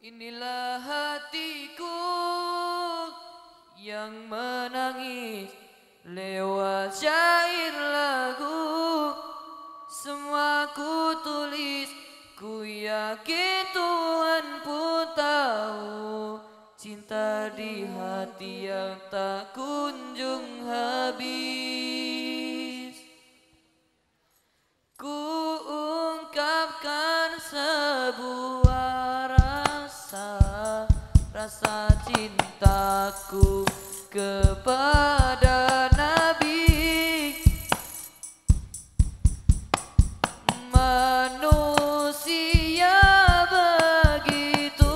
Inilah hatiku yang menangis lewat syair lagu. Semua ku tulis, ku yakin Tuhan pun tahu. Cinta di hati yang tak kunjung habis. rasa cintaku kepada Nabi. Manusia begitu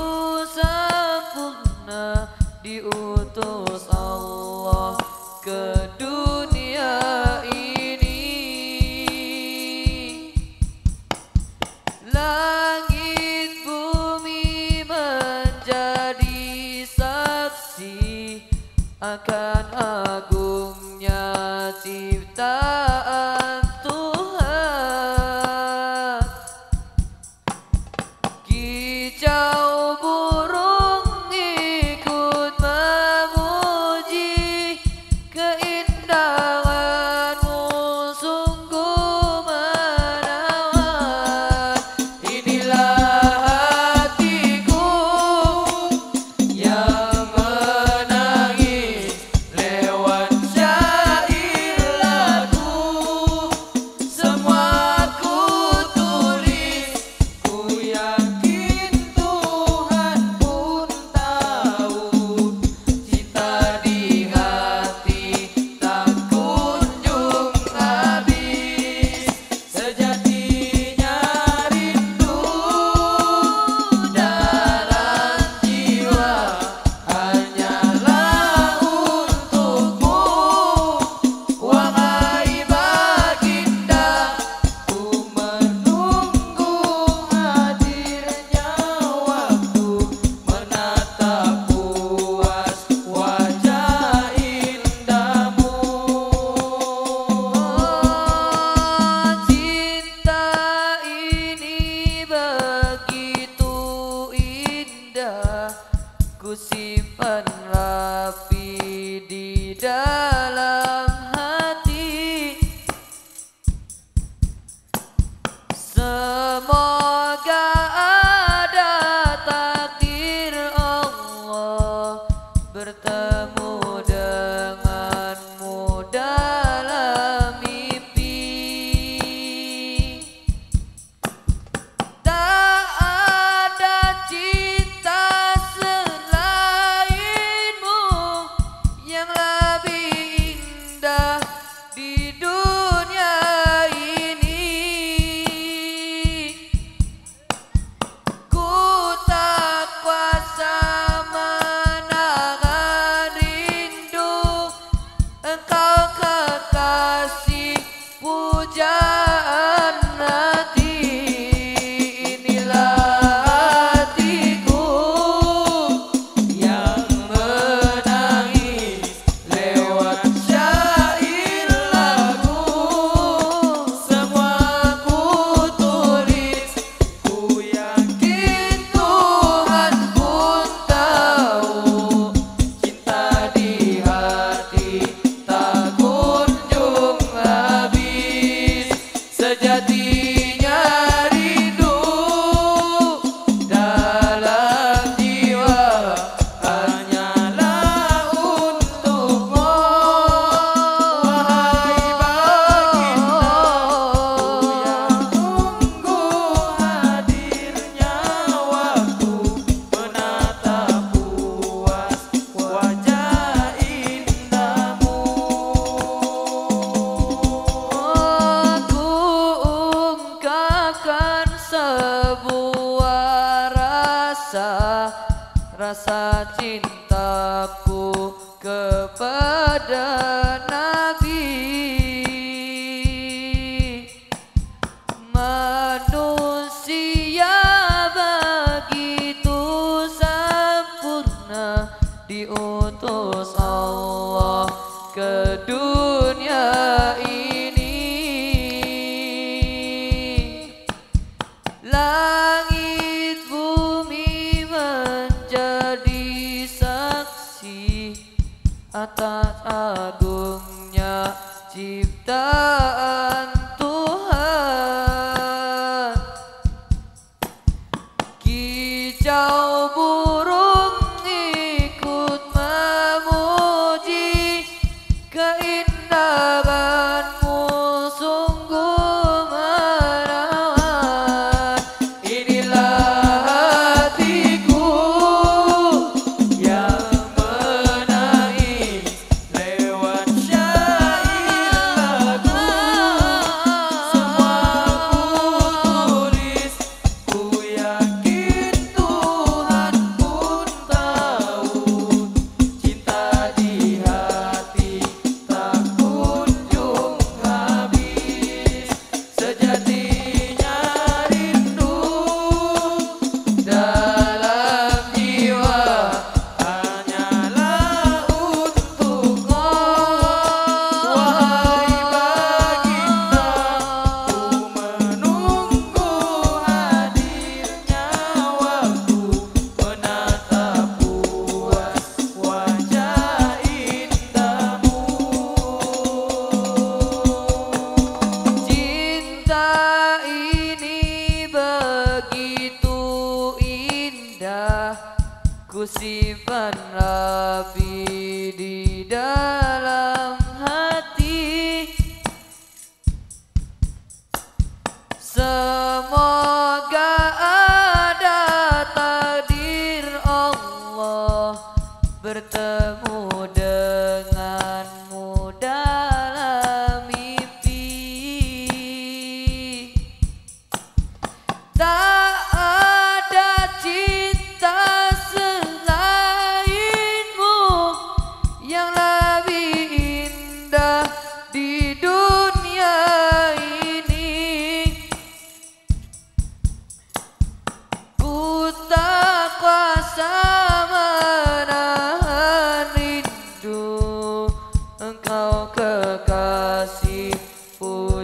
sempurna diutus Allah. akan agungnya cinta rasa cintaku kepada nak atas agungnya ciptaan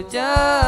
soldier.